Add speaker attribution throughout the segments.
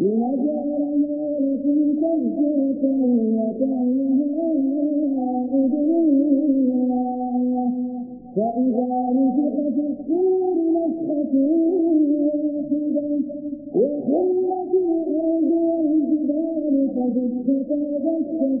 Speaker 1: لنجعلها لكم تذكرة وتعيها أذن فإذا نفخ في الصور نفخة واحدة وحلت الأرض والجبال فدكتا دكة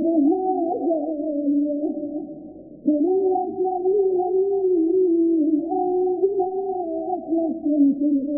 Speaker 1: Thank you.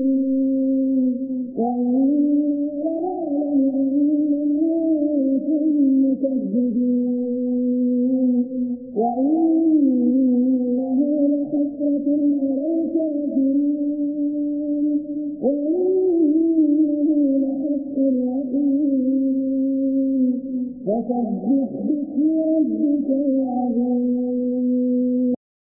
Speaker 1: مكذبين وإنه لحسرة على الكافرين وإنه لحق اليقين فسبح باسم ربك العظيم